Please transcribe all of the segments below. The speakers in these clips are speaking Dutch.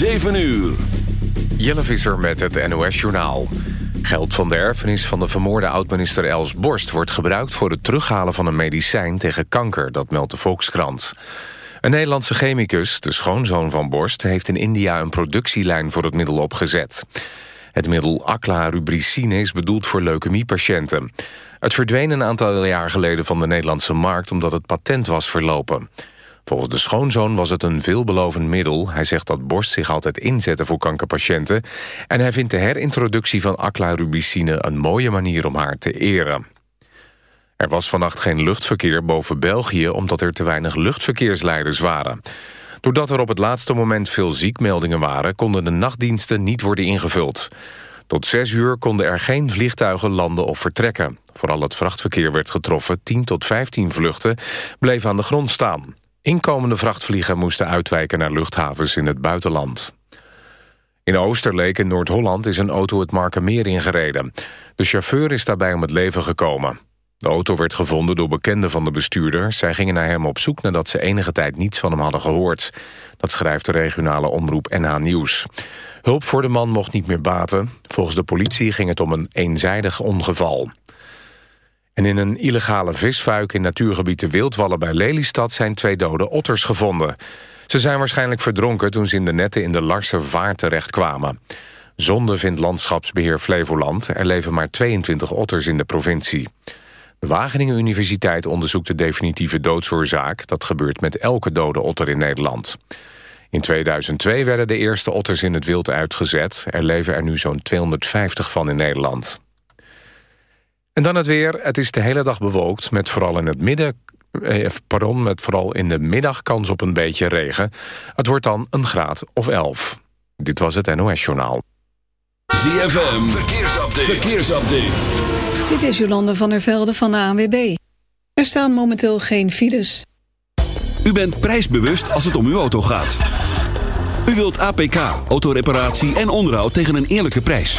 7 uur. Jelle Visser met het NOS-journaal. Geld van de erfenis van de vermoorde oud-minister Els Borst... wordt gebruikt voor het terughalen van een medicijn tegen kanker. Dat meldt de Volkskrant. Een Nederlandse chemicus, de schoonzoon van Borst... heeft in India een productielijn voor het middel opgezet. Het middel aclarubricine is bedoeld voor leukemiepatiënten. Het verdween een aantal jaar geleden van de Nederlandse markt... omdat het patent was verlopen. Volgens de schoonzoon was het een veelbelovend middel. Hij zegt dat Borst zich altijd inzette voor kankerpatiënten... en hij vindt de herintroductie van aclarubicine... een mooie manier om haar te eren. Er was vannacht geen luchtverkeer boven België... omdat er te weinig luchtverkeersleiders waren. Doordat er op het laatste moment veel ziekmeldingen waren... konden de nachtdiensten niet worden ingevuld. Tot zes uur konden er geen vliegtuigen landen of vertrekken. Vooral het vrachtverkeer werd getroffen. 10 tot 15 vluchten bleven aan de grond staan. Inkomende vrachtvliegen moesten uitwijken naar luchthavens in het buitenland. In Oosterleek in Noord-Holland is een auto het Markermeer ingereden. De chauffeur is daarbij om het leven gekomen. De auto werd gevonden door bekenden van de bestuurder. Zij gingen naar hem op zoek nadat ze enige tijd niets van hem hadden gehoord. Dat schrijft de regionale omroep NH Nieuws. Hulp voor de man mocht niet meer baten. Volgens de politie ging het om een eenzijdig ongeval. En in een illegale visfuik in natuurgebied de Wildwallen bij Lelystad... zijn twee dode otters gevonden. Ze zijn waarschijnlijk verdronken toen ze in de netten in de Larse Vaart terechtkwamen. Zonde vindt Landschapsbeheer Flevoland. Er leven maar 22 otters in de provincie. De Wageningen Universiteit onderzoekt de definitieve doodsoorzaak. Dat gebeurt met elke dode otter in Nederland. In 2002 werden de eerste otters in het wild uitgezet. Er leven er nu zo'n 250 van in Nederland. En dan het weer. Het is de hele dag bewolkt met vooral in het midden... Eh, pardon, met vooral in de middag kans op een beetje regen. Het wordt dan een graad of 11. Dit was het NOS Journaal. ZFM, verkeersupdate. verkeersupdate. Dit is Jolande van der Velde van de ANWB. Er staan momenteel geen files. U bent prijsbewust als het om uw auto gaat. U wilt APK, autoreparatie en onderhoud tegen een eerlijke prijs.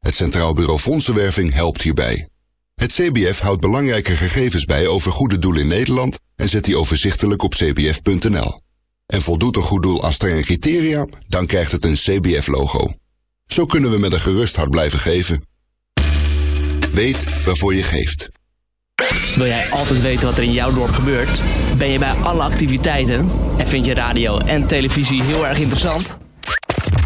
Het Centraal Bureau Fondsenwerving helpt hierbij. Het CBF houdt belangrijke gegevens bij over goede doelen in Nederland en zet die overzichtelijk op cbf.nl. En voldoet een goed doel aan strenge criteria, dan krijgt het een CBF-logo. Zo kunnen we met een gerust hart blijven geven. Weet waarvoor je geeft. Wil jij altijd weten wat er in jouw dorp gebeurt? Ben je bij alle activiteiten? En vind je radio en televisie heel erg interessant?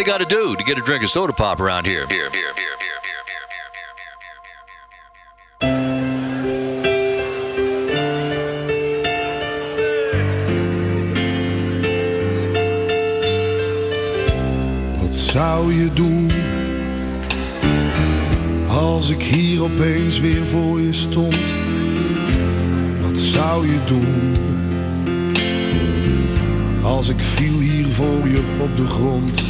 What's Body Gotta Do to get a drink of soda pop around here? Here, here, here. Wat zou je doen als ik hier opeens weer voor je stond? Wat zou je doen als ik viel hier voor je op de grond?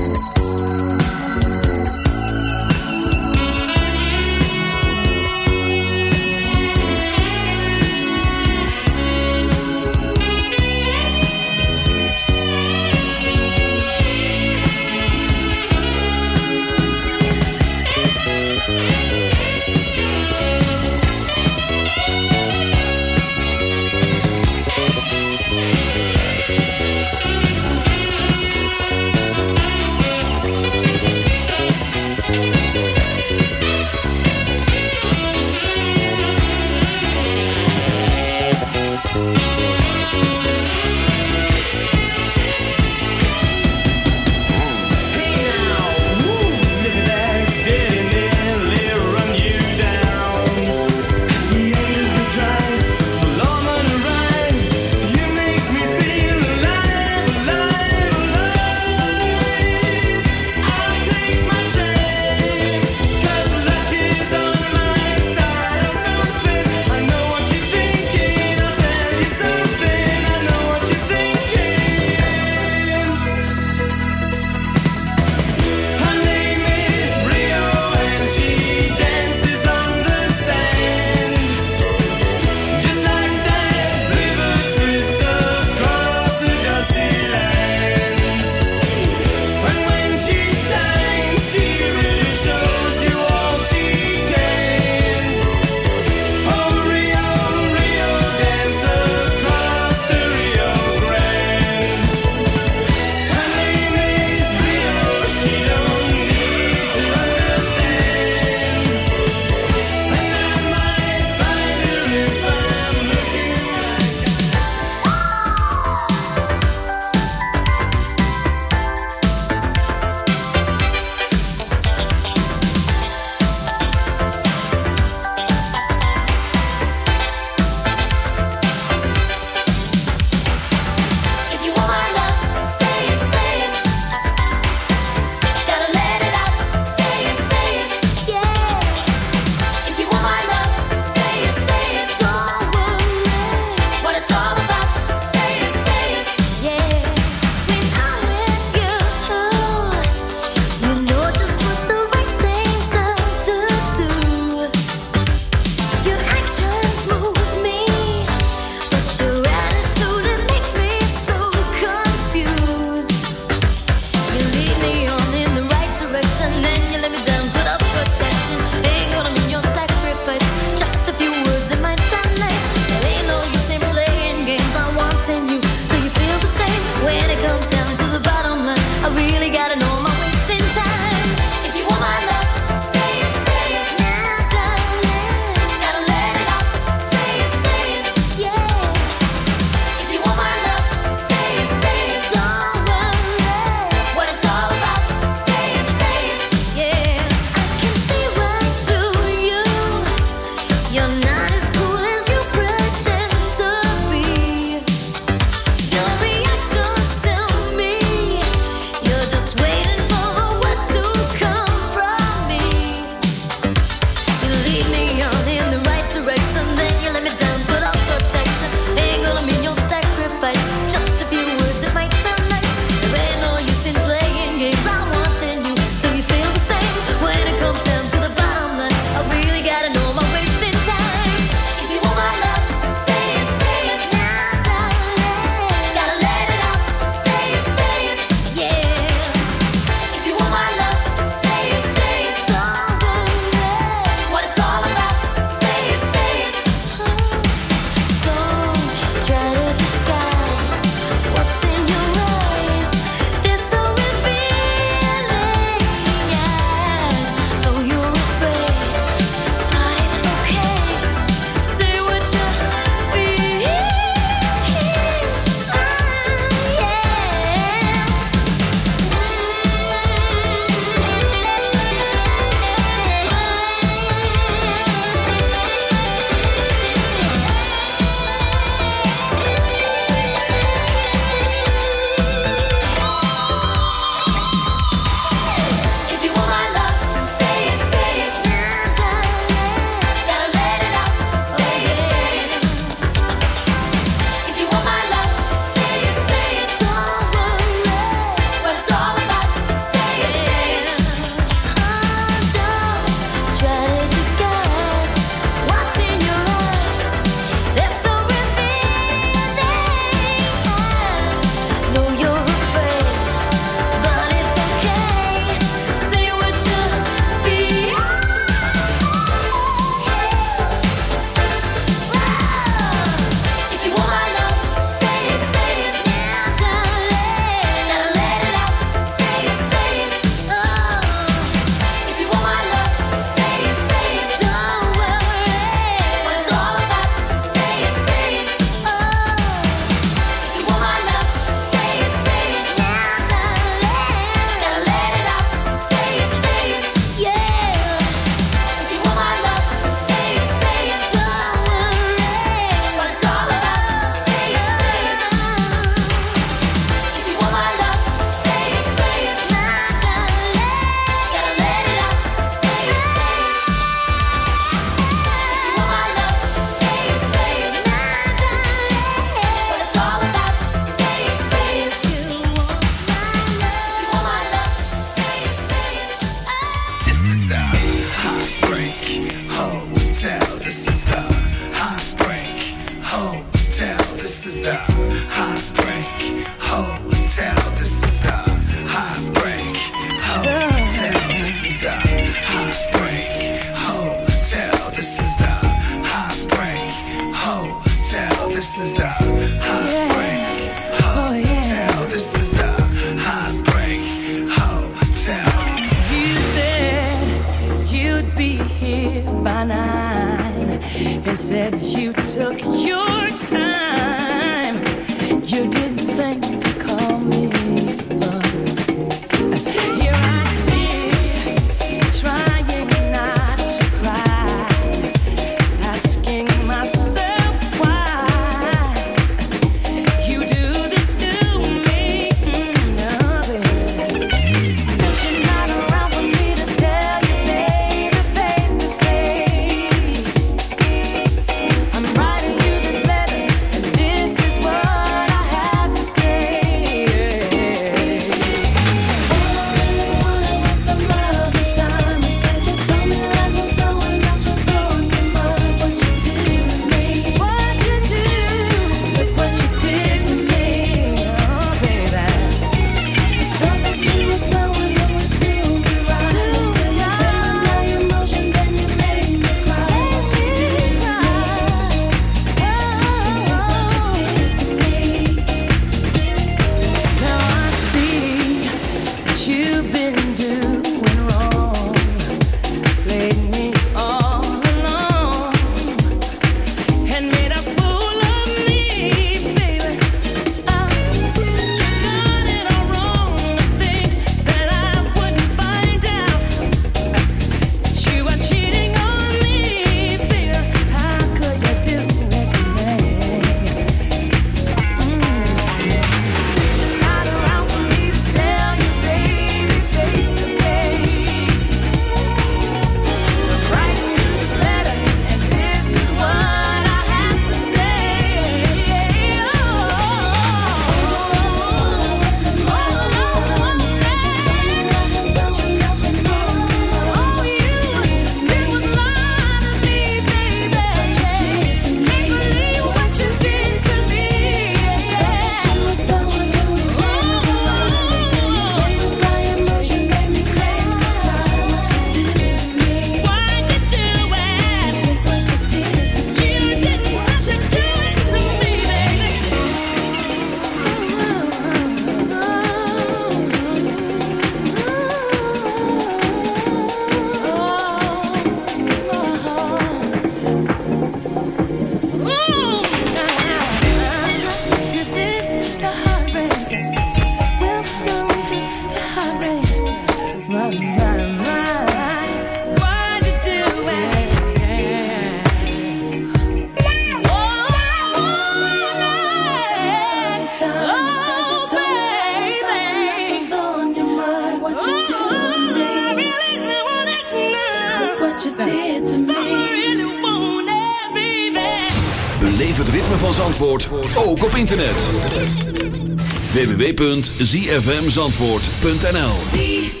www.zfmzandvoort.nl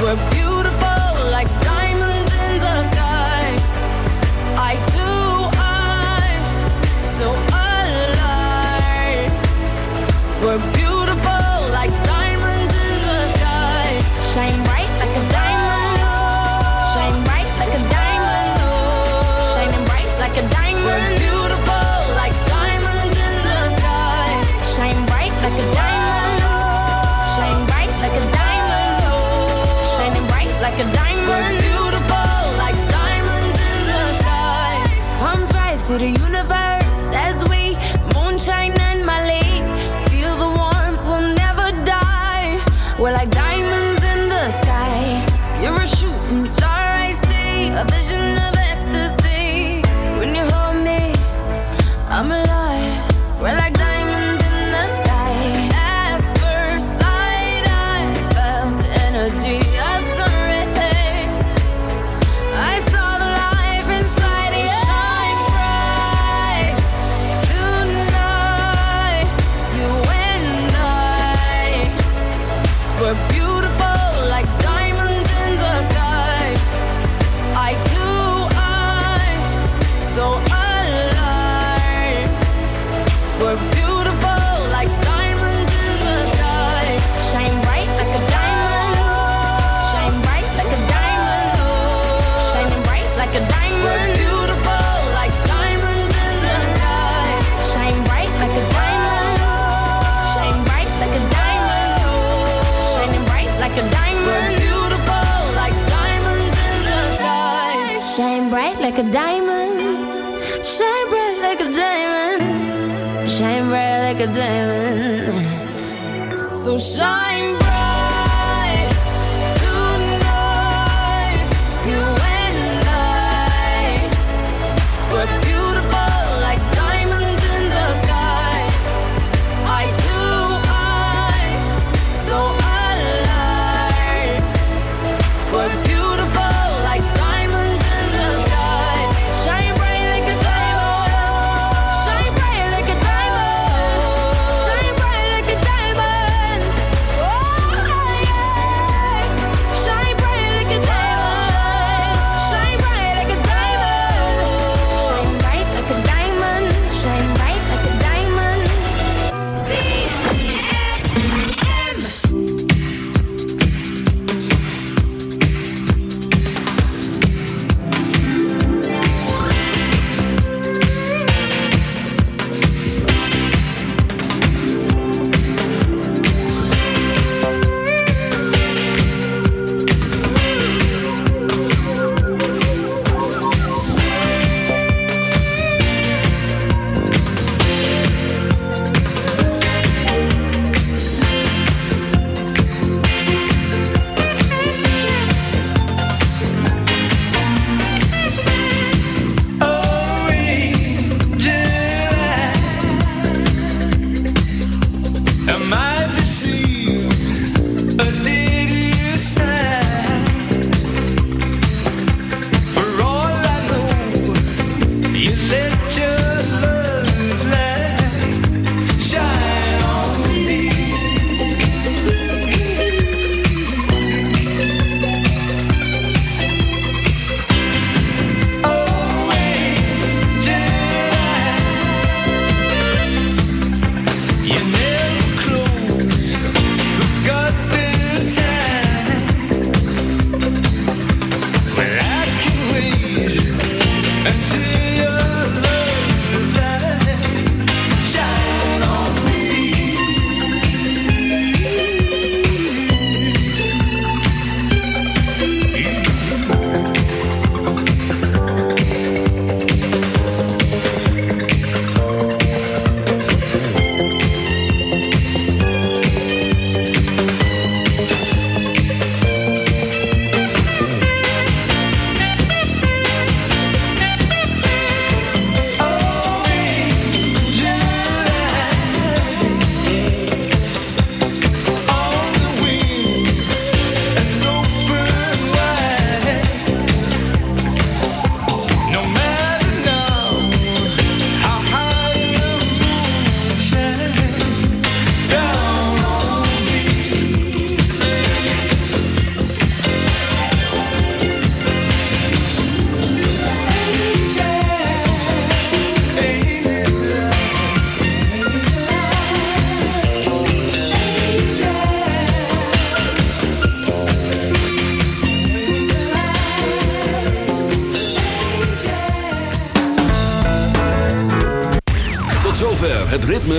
We're beautiful. Shine bright like a diamond. So shine.